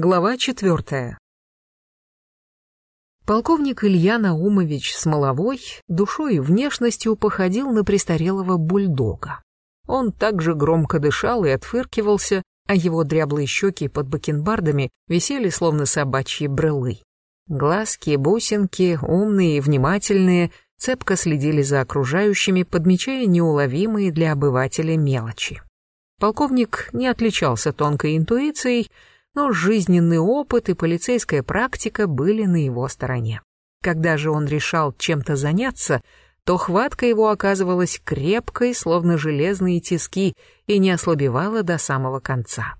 Глава четвертая. Полковник Илья Наумович Смоловой душой и внешностью походил на престарелого бульдога. Он также громко дышал и отфыркивался, а его дряблые щеки под бакенбардами висели словно собачьи брелы. Глазки, бусинки, умные и внимательные, цепко следили за окружающими, подмечая неуловимые для обывателя мелочи. Полковник не отличался тонкой интуицией, но жизненный опыт и полицейская практика были на его стороне. Когда же он решал чем-то заняться, то хватка его оказывалась крепкой, словно железные тиски, и не ослабевала до самого конца.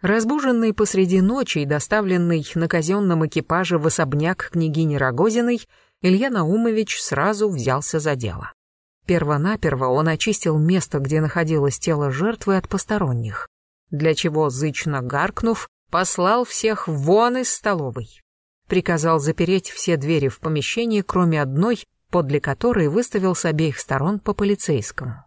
Разбуженный посреди ночи и доставленный на казенном экипаже в особняк княгини Рогозиной, Илья Наумович сразу взялся за дело. Первонаперво он очистил место, где находилось тело жертвы от посторонних, для чего, зычно гаркнув, послал всех вон из столовой. Приказал запереть все двери в помещении, кроме одной, подле которой выставил с обеих сторон по полицейскому.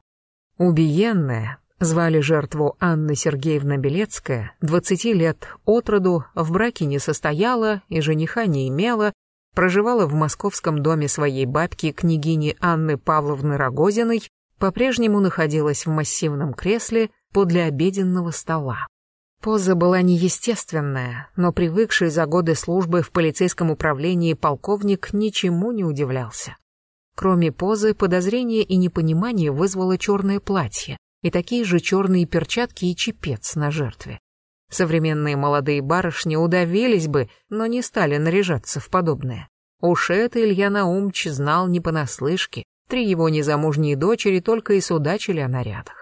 Убиенная, звали жертву Анна Сергеевна Белецкая, 20 лет от роду, в браке не состояла и жениха не имела, проживала в московском доме своей бабки, княгини Анны Павловны Рогозиной, по-прежнему находилась в массивном кресле подле обеденного стола. Поза была неестественная, но привыкший за годы службы в полицейском управлении полковник ничему не удивлялся. Кроме позы, подозрение и непонимание вызвало черное платье и такие же черные перчатки и чепец на жертве. Современные молодые барышни удавились бы, но не стали наряжаться в подобное. Уж это Илья Наумч знал не понаслышке, три его незамужние дочери только и судачили о нарядах.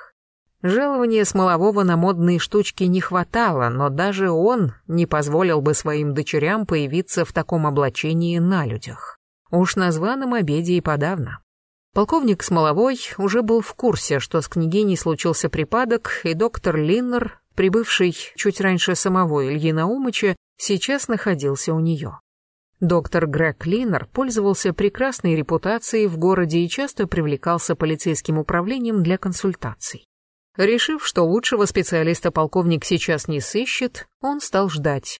Жалования Смолового на модные штучки не хватало, но даже он не позволил бы своим дочерям появиться в таком облачении на людях. Уж на званом обеде и подавно. Полковник Смоловой уже был в курсе, что с княгиней случился припадок, и доктор Линнер, прибывший чуть раньше самого Ильи Наумыча, сейчас находился у нее. Доктор Грег Линнер пользовался прекрасной репутацией в городе и часто привлекался полицейским управлением для консультаций. Решив, что лучшего специалиста полковник сейчас не сыщет, он стал ждать.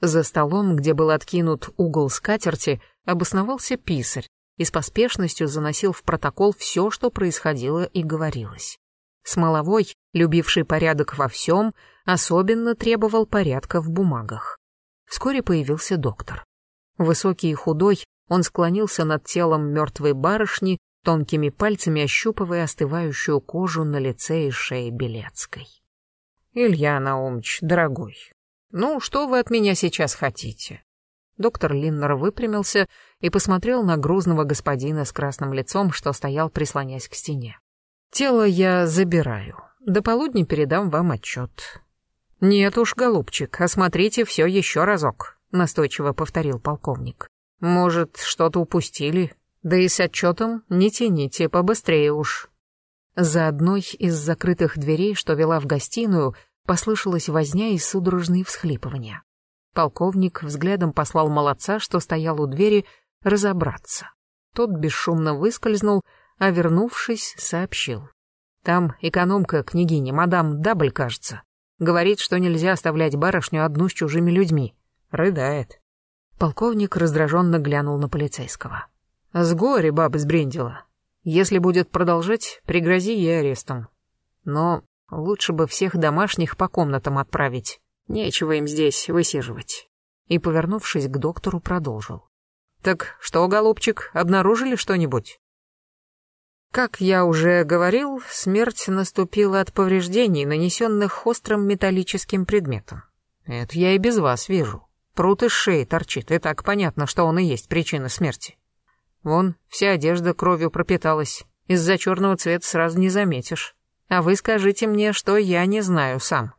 За столом, где был откинут угол скатерти, обосновался писарь и с поспешностью заносил в протокол все, что происходило и говорилось. Смоловой, любивший порядок во всем, особенно требовал порядка в бумагах. Вскоре появился доктор. Высокий и худой, он склонился над телом мертвой барышни тонкими пальцами ощупывая остывающую кожу на лице и шее Белецкой. «Илья Наумович, дорогой, ну что вы от меня сейчас хотите?» Доктор Линнер выпрямился и посмотрел на грузного господина с красным лицом, что стоял, прислонясь к стене. «Тело я забираю. До полудня передам вам отчет». «Нет уж, голубчик, осмотрите все еще разок», — настойчиво повторил полковник. «Может, что-то упустили? Да и с отчетом не тяните, побыстрее уж. За одной из закрытых дверей, что вела в гостиную, послышалась возня и судорожные всхлипывания. Полковник взглядом послал молодца, что стоял у двери, разобраться. Тот бесшумно выскользнул, а вернувшись, сообщил. Там экономка княгини, мадам Дабль, кажется. Говорит, что нельзя оставлять барышню одну с чужими людьми. Рыдает. Полковник раздраженно глянул на полицейского. С горя баба сбрендила. Если будет продолжать, пригрози ей арестом. Но лучше бы всех домашних по комнатам отправить. Нечего им здесь высиживать. И, повернувшись к доктору, продолжил. Так что, голубчик, обнаружили что-нибудь? Как я уже говорил, смерть наступила от повреждений, нанесенных острым металлическим предметом. Это я и без вас вижу. Прут из шеи торчит, и так понятно, что он и есть причина смерти. Вон, вся одежда кровью пропиталась. Из-за черного цвета сразу не заметишь. А вы скажите мне, что я не знаю сам.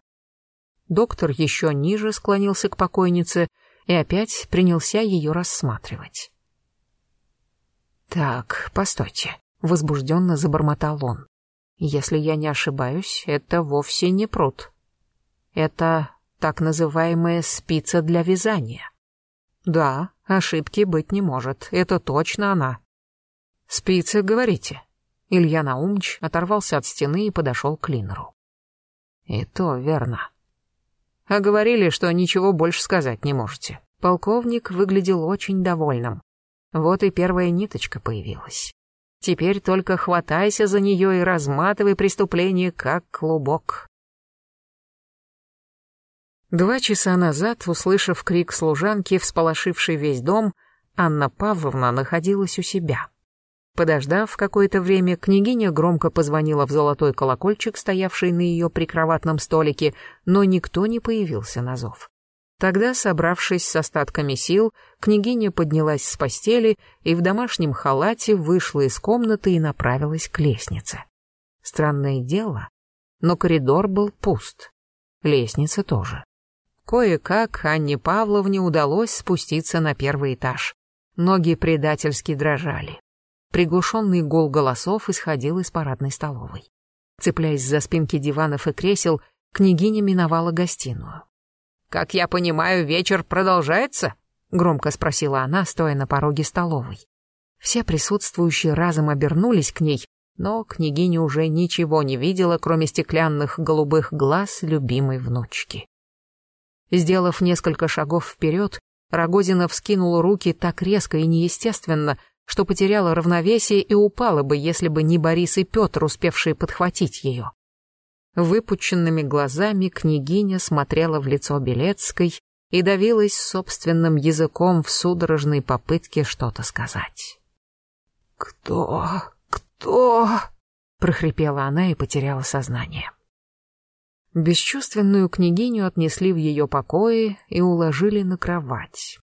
Доктор еще ниже склонился к покойнице и опять принялся ее рассматривать. «Так, постойте», — возбужденно забормотал он. «Если я не ошибаюсь, это вовсе не пруд. Это так называемая спица для вязания». «Да, Ошибки быть не может, это точно она. «Спицы, говорите?» Илья Наумч оторвался от стены и подошел к Линеру. «И то верно. а говорили, что ничего больше сказать не можете. Полковник выглядел очень довольным. Вот и первая ниточка появилась. Теперь только хватайся за нее и разматывай преступление как клубок. Два часа назад, услышав крик служанки, всполошивший весь дом, Анна Павловна находилась у себя. Подождав какое-то время, княгиня громко позвонила в золотой колокольчик, стоявший на ее прикроватном столике, но никто не появился на зов. Тогда, собравшись с остатками сил, княгиня поднялась с постели и в домашнем халате вышла из комнаты и направилась к лестнице. Странное дело, но коридор был пуст. Лестница тоже. Кое-как Анне Павловне удалось спуститься на первый этаж. Ноги предательски дрожали. Приглушенный гул голосов исходил из парадной столовой. Цепляясь за спинки диванов и кресел, княгиня миновала гостиную. «Как я понимаю, вечер продолжается?» — громко спросила она, стоя на пороге столовой. Все присутствующие разом обернулись к ней, но княгиня уже ничего не видела, кроме стеклянных голубых глаз любимой внучки. Сделав несколько шагов вперед, Рогозина вскинула руки так резко и неестественно, что потеряла равновесие и упала бы, если бы не Борис и Петр, успевшие подхватить ее. Выпученными глазами княгиня смотрела в лицо Белецкой и давилась собственным языком в судорожной попытке что-то сказать. «Кто? Кто?» — прохрипела она и потеряла сознание. Бесчувственную княгиню отнесли в ее покои и уложили на кровать.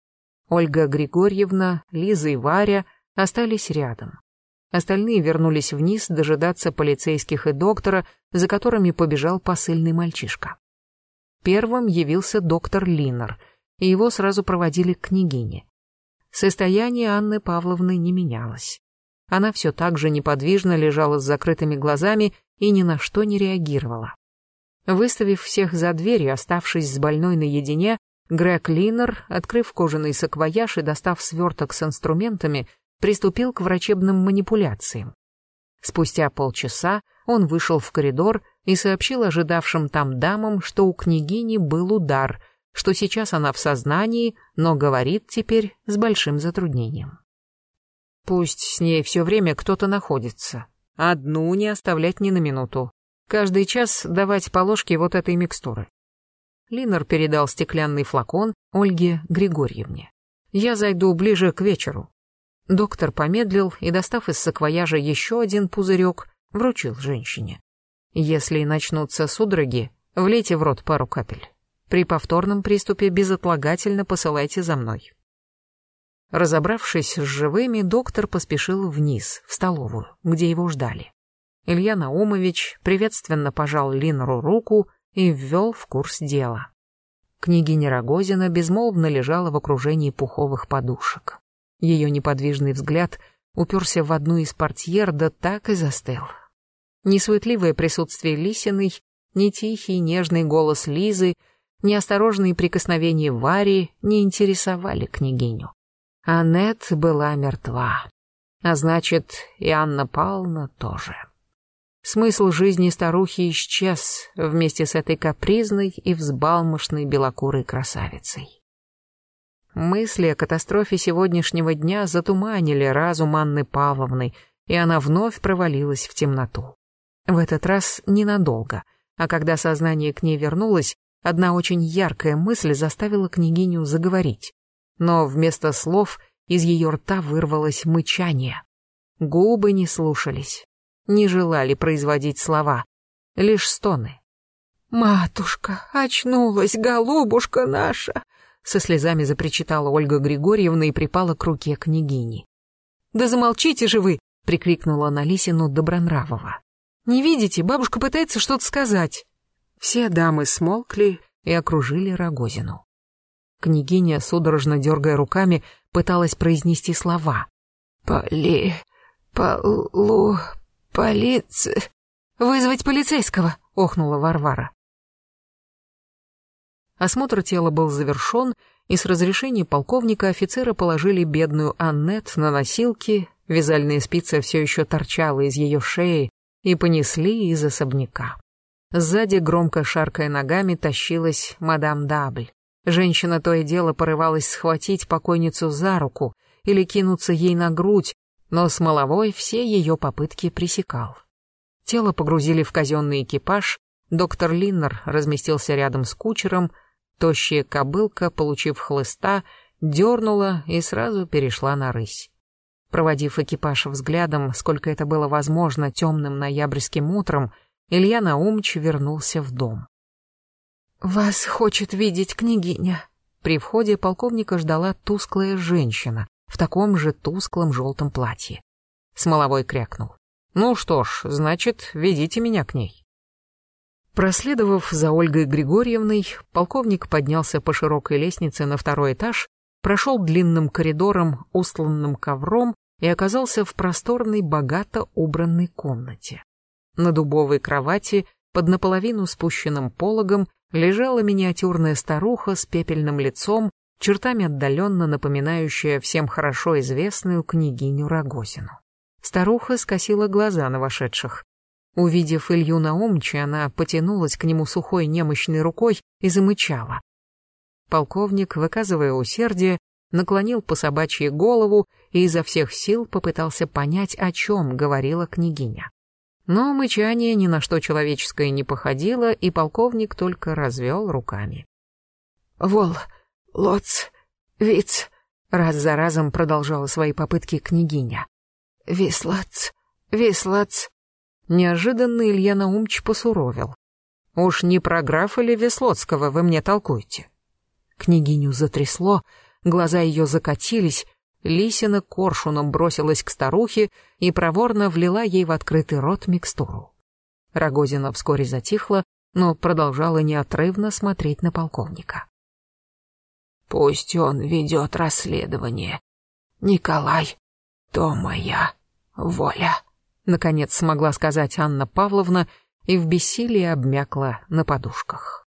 Ольга Григорьевна, Лиза и Варя — остались рядом. Остальные вернулись вниз дожидаться полицейских и доктора, за которыми побежал посыльный мальчишка. Первым явился доктор Линнер, и его сразу проводили к княгине. Состояние Анны Павловны не менялось. Она все так же неподвижно лежала с закрытыми глазами и ни на что не реагировала. Выставив всех за дверь и оставшись с больной наедине, Грег Линнер, открыв кожаный саквояж и достав сверток с инструментами, приступил к врачебным манипуляциям. Спустя полчаса он вышел в коридор и сообщил ожидавшим там дамам, что у княгини был удар, что сейчас она в сознании, но говорит теперь с большим затруднением. Пусть с ней все время кто-то находится. Одну не оставлять ни на минуту. Каждый час давать по ложке вот этой микстуры. Линнер передал стеклянный флакон Ольге Григорьевне. «Я зайду ближе к вечеру. Доктор помедлил и, достав из саквояжа еще один пузырек, вручил женщине. Если начнутся судороги, влейте в рот пару капель. При повторном приступе безотлагательно посылайте за мной. Разобравшись с живыми, доктор поспешил вниз, в столовую, где его ждали. Илья Наумович приветственно пожал Линру руку и ввел в курс дела. Княгиня Рогозина безмолвно лежала в окружении пуховых подушек. Ее неподвижный взгляд уперся в одну из портьер, да так и застыл. Ни суетливое присутствие Лисиной, ни тихий нежный голос Лизы, ни осторожные прикосновения Вари не интересовали княгиню. Аннет была мертва, а значит, и Анна Павловна тоже. Смысл жизни старухи исчез вместе с этой капризной и взбалмошной белокурой красавицей. Мысли о катастрофе сегодняшнего дня затуманили разум Анны Павловны, и она вновь провалилась в темноту. В этот раз ненадолго, а когда сознание к ней вернулось, одна очень яркая мысль заставила княгиню заговорить. Но вместо слов из ее рта вырвалось мычание. Губы не слушались, не желали производить слова, лишь стоны. «Матушка, очнулась, голубушка наша!» Со слезами запричитала Ольга Григорьевна и припала к руке княгини. «Да замолчите же вы!» — прикрикнула на Лисину Добронравова. «Не видите, бабушка пытается что-то сказать». Все дамы смолкли и окружили Рогозину. Княгиня, судорожно дергая руками, пыталась произнести слова. «Поли... полу... полиция...» «Вызвать полицейского!» — охнула Варвара. Осмотр тела был завершен, и с разрешения полковника офицеры положили бедную Аннет на носилки, вязальная спица все еще торчала из ее шеи, и понесли из особняка. Сзади, громко шаркая ногами, тащилась мадам Дабль. Женщина то и дело порывалась схватить покойницу за руку или кинуться ей на грудь, но Смоловой все ее попытки пресекал. Тело погрузили в казенный экипаж, доктор Линнер разместился рядом с кучером, тощая кобылка, получив хлыста, дернула и сразу перешла на рысь. Проводив экипаж взглядом, сколько это было возможно темным ноябрьским утром, Илья Наумч вернулся в дом. «Вас хочет видеть княгиня». При входе полковника ждала тусклая женщина в таком же тусклом желтом платье. Смоловой крякнул. «Ну что ж, значит, ведите меня к ней». Проследовав за Ольгой Григорьевной, полковник поднялся по широкой лестнице на второй этаж, прошел длинным коридором, устланным ковром, и оказался в просторной, богато убранной комнате. На дубовой кровати, под наполовину спущенным пологом, лежала миниатюрная старуха с пепельным лицом, чертами отдаленно напоминающая всем хорошо известную княгиню Рогозину. Старуха скосила глаза на вошедших. Увидев Илью Наумча, она потянулась к нему сухой немощной рукой и замычала. Полковник, выказывая усердие, наклонил по собачьей голову и изо всех сил попытался понять, о чем говорила княгиня. Но мычание ни на что человеческое не походило, и полковник только развел руками. «Вол, лоц, виц», — раз за разом продолжала свои попытки княгиня. «Вислац, вислац». Неожиданно Илья Наумч посуровил. «Уж не про графа ли Веслоцкого вы мне толкуете?» Княгиню затрясло, глаза ее закатились, Лисина коршуном бросилась к старухе и проворно влила ей в открытый рот микстуру. Рогозина вскоре затихла, но продолжала неотрывно смотреть на полковника. «Пусть он ведет расследование. Николай, то моя воля», — наконец смогла сказать Анна Павловна и в бессилии обмякла на подушках.